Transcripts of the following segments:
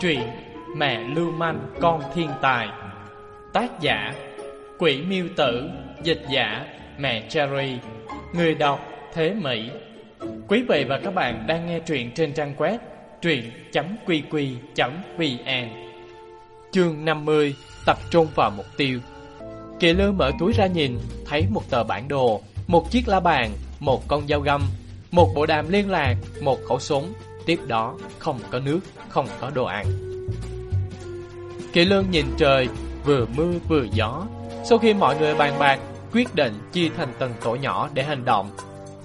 Truyện Mẹ Lưu Manh, Con Thiên Tài. Tác giả, Quỷ Miêu Tử. Dịch giả, Mẹ Cherry. Người đọc, Thế Mỹ. Quý vị và các bạn đang nghe truyện trên trang web truyện.qq.vn Chương 50 Tập trung vào mục tiêu. Kỳ lư mở túi ra nhìn, Thấy một tờ bản đồ, Một chiếc lá bàn, Một con dao găm, Một bộ đàm liên lạc, Một khẩu súng. Tiếp đó, không có nước, Không có đồ ăn. Kỳ lương nhìn trời, Vừa mưa vừa gió. Sau khi mọi người bàn bạc, Quyết định chia thành từng tổ nhỏ để hành động.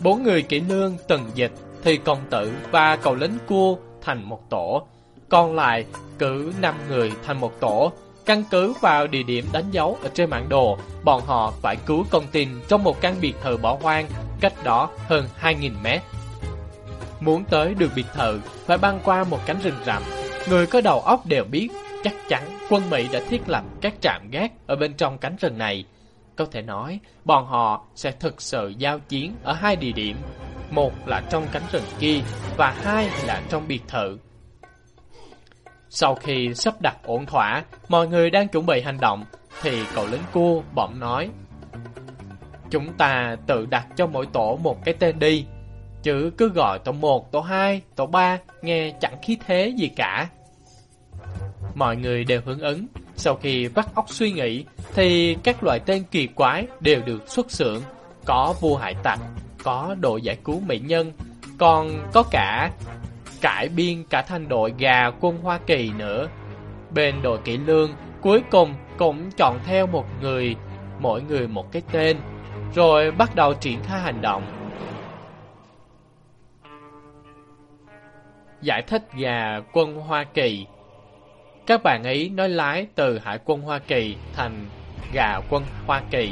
Bốn người kỹ lương từng dịch Thì công tử và cậu lính cua thành một tổ. Còn lại cứ năm người thành một tổ. Căn cứ vào địa điểm đánh dấu ở trên bản đồ, Bọn họ phải cứu con tin trong một căn biệt thự bỏ hoang Cách đó hơn 2.000 mét. Muốn tới được biệt thự Phải băng qua một cánh rừng rậm. Người có đầu óc đều biết, Chắc chắn quân Mỹ đã thiết lập các trạm gác Ở bên trong cánh rừng này. Có thể nói, bọn họ sẽ thực sự giao chiến Ở hai địa điểm. Một là trong cánh rừng kia Và hai là trong biệt thự. Sau khi sắp đặt ổn thỏa, Mọi người đang chuẩn bị hành động, Thì cậu lính cua bỗng nói, Chúng ta tự đặt cho mỗi tổ một cái tên đi. Chứ cứ gọi tổ 1, tổ 2, tổ 3 Nghe chẳng khí thế gì cả. Mọi người đều hưởng ứng. Sau khi vắt óc suy nghĩ Thì các loại tên kỳ quái đều được xuất xưởng. Có vua hải tặc Có đội giải cứu mỹ nhân Còn có cả Cải biên cả thành đội gà quân Hoa Kỳ nữa. Bên đội kỹ lương Cuối cùng cũng chọn theo một người Mỗi người một cái tên Rồi bắt đầu triển khai hành động. Giải thích gà quân Hoa Kỳ. Các bạn ấy nói lái từ Hải quân Hoa Kỳ thành gà quân Hoa Kỳ.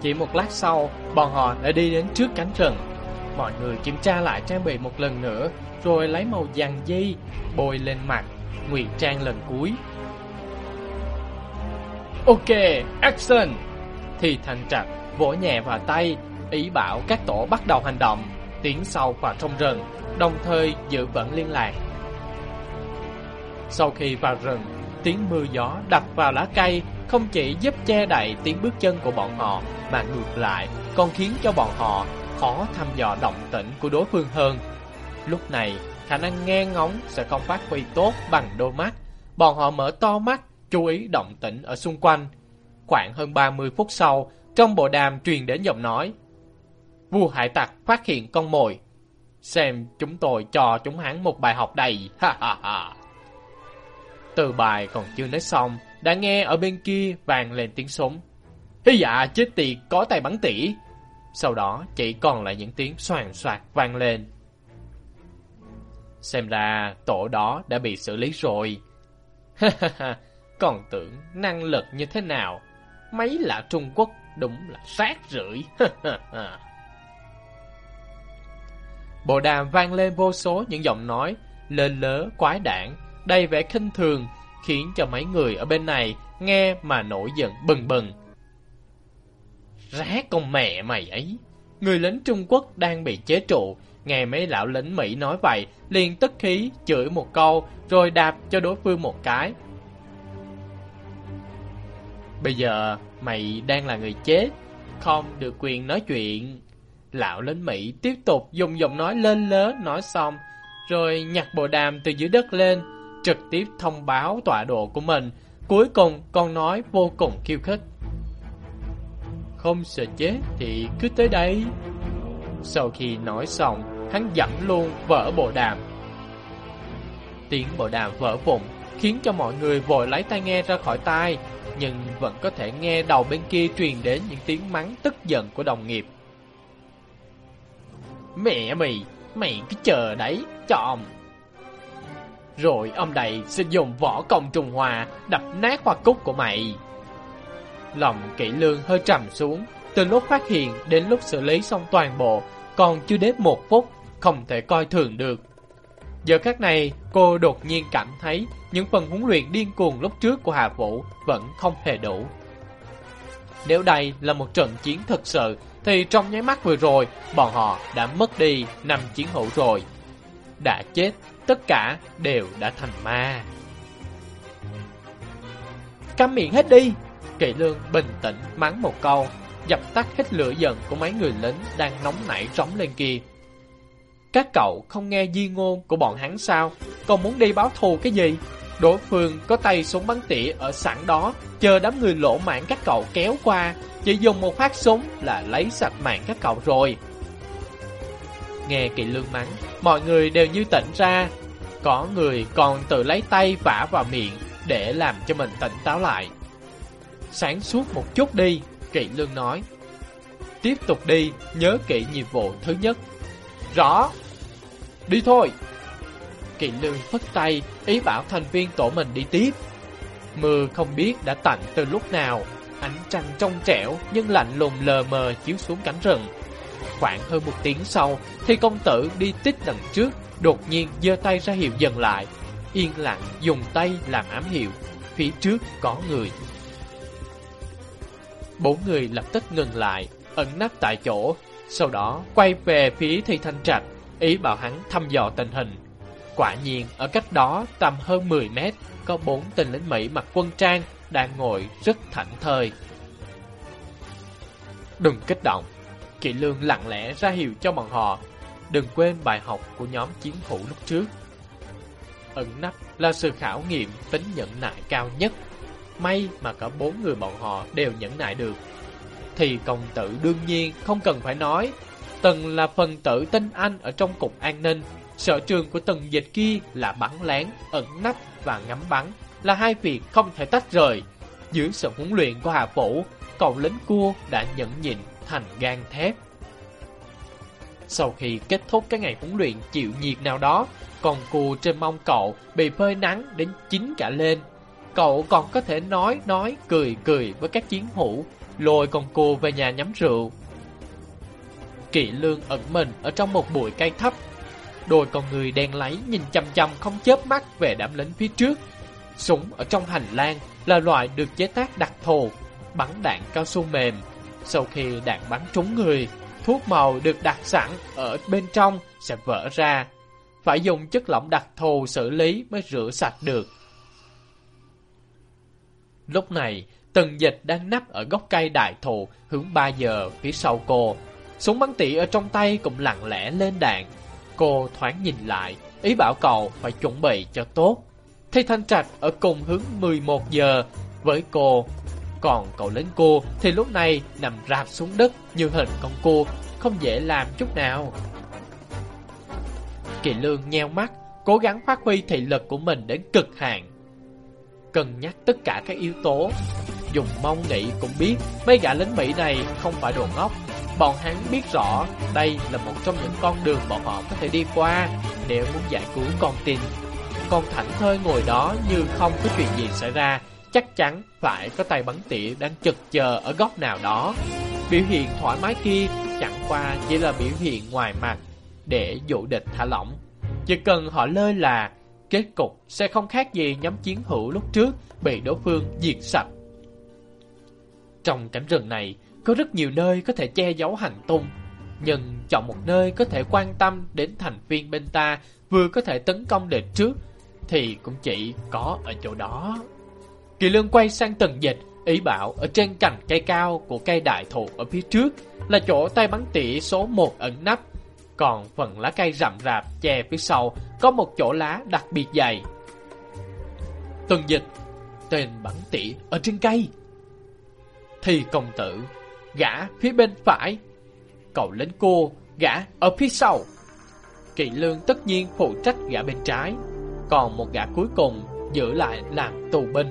Chỉ một lát sau, bọn họ đã đi đến trước cánh rừng. Mọi người kiểm tra lại trang bị một lần nữa Rồi lấy màu vàng dây bôi lên mặt ngụy trang lần cuối. Ok, action! Thì thành trạch vỗ nhẹ vào tay Ý bảo các tổ bắt đầu hành động. Tiến sâu vào trong rừng đồng thời giữ vững liên lạc. Sau khi vào rừng, tiếng mưa gió đập vào lá cây không chỉ giúp che đậy tiếng bước chân của bọn họ, mà ngược lại còn khiến cho bọn họ khó thăm dò động tĩnh của đối phương hơn. Lúc này, khả năng nghe ngóng sẽ không phát huy tốt bằng đôi mắt. Bọn họ mở to mắt, chú ý động tĩnh ở xung quanh. Khoảng hơn 30 phút sau, trong bộ đàm truyền đến giọng nói. Vua hải tặc phát hiện con mồi, Xem chúng tôi cho chúng hắn một bài học đầy, ha ha ha. Từ bài còn chưa nói xong, đã nghe ở bên kia vang lên tiếng súng. Hi dạ, chết tiệt, có tay bắn tỉ. Sau đó chỉ còn lại những tiếng soàn soạt vang lên. Xem ra tổ đó đã bị xử lý rồi. Ha ha ha, còn tưởng năng lực như thế nào. Mấy là Trung Quốc đúng là sát rưỡi. Ha ha ha. Bộ đàm vang lên vô số những giọng nói lên lớ quái đản, đầy vẻ khinh thường, khiến cho mấy người ở bên này nghe mà nổi giận bừng bừng. Rác con mẹ mày ấy! Người lính Trung Quốc đang bị chế trụ, nghe mấy lão lính Mỹ nói vậy, liền tức khí chửi một câu, rồi đạp cho đối phương một cái. Bây giờ mày đang là người chết, không được quyền nói chuyện. Lão lính Mỹ tiếp tục dùng giọng nói lên lớn nói xong, rồi nhặt bộ đàm từ dưới đất lên, trực tiếp thông báo tọa độ của mình. Cuối cùng con nói vô cùng khiêu khích. Không sợ chết thì cứ tới đây. Sau khi nói xong, hắn dẫm luôn vỡ bộ đàm. Tiếng bộ đàm vỡ vụn khiến cho mọi người vội lấy tai nghe ra khỏi tai, nhưng vẫn có thể nghe đầu bên kia truyền đến những tiếng mắng tức giận của đồng nghiệp. Mẹ mày, mày cứ chờ đấy, cho ông. Rồi ông đầy sẽ dùng võ công trùng hòa đập nát hoa cúc của mày. Lòng kỹ lương hơi trầm xuống, từ lúc phát hiện đến lúc xử lý xong toàn bộ, còn chưa đến một phút, không thể coi thường được. Giờ khắc này, cô đột nhiên cảm thấy những phần huấn luyện điên cuồng lúc trước của Hà Vũ vẫn không hề đủ. Nếu đây là một trận chiến thật sự, thì trong nháy mắt vừa rồi, bọn họ đã mất đi năm chiến hữu rồi. Đã chết tất cả đều đã thành ma. Câm miệng hết đi! Kỵ lương bình tĩnh mắng một câu, dập tắt hết lửa giận của mấy người lính đang nóng nảy trống lên kia. Các cậu không nghe di ngôn của bọn hắn sao? Còn muốn đi báo thù cái gì? Đối phương có tay súng bắn tỉa ở sẵn đó, chờ đám người lỗ mạng các cậu kéo qua, chỉ dùng một phát súng là lấy sạch mạng các cậu rồi. Nghe kỳ lương mắng, mọi người đều như tỉnh ra. Có người còn tự lấy tay vả vào miệng để làm cho mình tỉnh táo lại. Sáng suốt một chút đi, kỵ lương nói. Tiếp tục đi, nhớ kỹ nhiệm vụ thứ nhất. Rõ. Đi thôi. Kỵ lương phất tay, ý bảo thành viên tổ mình đi tiếp. Mưa không biết đã tạnh từ lúc nào, ánh trăng trong trẻo nhưng lạnh lùng lờ mờ chiếu xuống cánh rừng. Khoảng hơn một tiếng sau, thì công tử đi tích đằng trước, đột nhiên giơ tay ra hiệu dừng lại. Yên lặng dùng tay làm ám hiệu, phía trước có người. Bốn người lập tức ngừng lại, ẩn nấp tại chỗ, sau đó quay về phía Thi Thanh Trạch, ý bảo hắn thăm dò tình hình. Quả nhiên, ở cách đó tầm hơn 10 mét, có bốn tên lính Mỹ mặc quân trang đang ngồi rất thảnh thơi. Đừng kích động, Kỵ Lương lặng lẽ ra hiệu cho bọn họ, đừng quên bài học của nhóm chiến thủ lúc trước. Ẩn nắp là sự khảo nghiệm tính nhẫn nại cao nhất. May mà cả bốn người bọn họ đều nhẫn nại được. Thì công tử đương nhiên không cần phải nói, Từng là phần tử tinh anh ở trong cục an ninh, sở trường của từng dịch kia là bắn lén, ẩn nấp và ngắm bắn, là hai việc không thể tách rời. Dưới sự huấn luyện của Hà Vũ, cậu lính cua đã nhẫn nhịn thành gan thép. Sau khi kết thúc cái ngày huấn luyện chịu nhiệt nào đó, con cua trên mông cậu bị phơi nắng đến chín cả lên. Cậu còn có thể nói nói cười cười với các chiến hữu, lôi con cua về nhà nhắm rượu. Kỵ lương ẩn mình ở trong một bụi cây thấp. Đôi con người đen lấy nhìn chăm chăm không chớp mắt về đám lính phía trước. Súng ở trong hành lang là loại được chế tác đặc thù, bắn đạn cao su mềm. Sau khi đạn bắn trúng người, thuốc màu được đặt sẵn ở bên trong sẽ vỡ ra. Phải dùng chất lỏng đặc thù xử lý mới rửa sạch được. Lúc này, Tần dịch đang nấp ở gốc cây đại thụ hướng 3 giờ phía sau cô. Súng bắn tỉ ở trong tay cũng lặng lẽ lên đạn. Cô thoáng nhìn lại, ý bảo cậu phải chuẩn bị cho tốt. Thi Thanh Trạch ở cùng hướng 11 giờ với cô. Còn cậu lính cô thì lúc này nằm rạp xuống đất như hình con cô, không dễ làm chút nào. Kỳ lương nheo mắt, cố gắng phát huy thị lực của mình đến cực hạn. Cân nhắc tất cả các yếu tố. Dùng mong nghĩ cũng biết mấy gã lính Mỹ này không phải đồ ngốc Bọn hắn biết rõ đây là một trong những con đường bọn họ có thể đi qua nếu muốn giải cứu con tin. Con thảnh thơi ngồi đó như không có chuyện gì xảy ra, chắc chắn phải có tay bắn tỉa đang chực chờ ở góc nào đó. Biểu hiện thoải mái kia chẳng qua chỉ là biểu hiện ngoài mặt để dụ địch thả lỏng. Chỉ cần họ lơi là kết cục sẽ không khác gì nhóm chiến hữu lúc trước bị đối phương diệt sạch. Trong cảnh rừng này, có rất nhiều nơi có thể che giấu hành tung, nhưng chọn một nơi có thể quan tâm đến thành viên bên ta vừa có thể tấn công địch trước thì cũng chỉ có ở chỗ đó. Kỳ lương quay sang tầng dịch, ý bảo ở trên cành cây cao của cây đại thụ ở phía trước là chỗ tay bắn tỉa số 1 ẩn nắp. Còn phần lá cây rậm rạp che phía sau có một chỗ lá đặc biệt dày. Tần dịch, tên bắn tỉa ở trên cây. Thì công tử gã phía bên phải. Cậu lính cô, gã ở phía sau. Kỵ lương tất nhiên phụ trách gã bên trái, còn một gã cuối cùng giữ lại làm tù binh.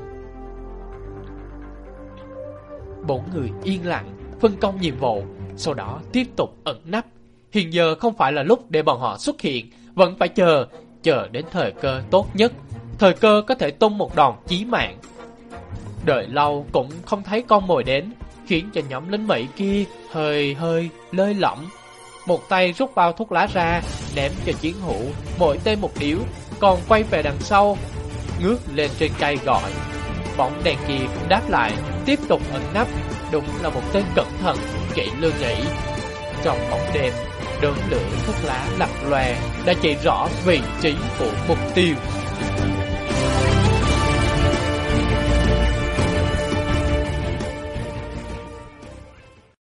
Bốn người yên lặng, phân công nhiệm vụ, sau đó tiếp tục ẩn nấp. Hiện giờ không phải là lúc để bọn họ xuất hiện, vẫn phải chờ, chờ đến thời cơ tốt nhất. Thời cơ có thể tung một đòn chí mạng. Đợi lâu cũng không thấy con mồi đến, khiến cho nhóm lính Mỹ kia hơi hơi lơi lỏng. Một tay rút bao thuốc lá ra, ném cho chiến hữu, mỗi tên một điếu, còn quay về đằng sau, ngước lên trên cây gọi. Bóng đèn kia cũng đáp lại, tiếp tục ẩn nấp, đúng là một tên cẩn thận, kỹ lương nhỉ. Trong bóng đêm, đốm lửa thuốc lá lập lòe đã chỉ rõ vị trí của mục tiêu.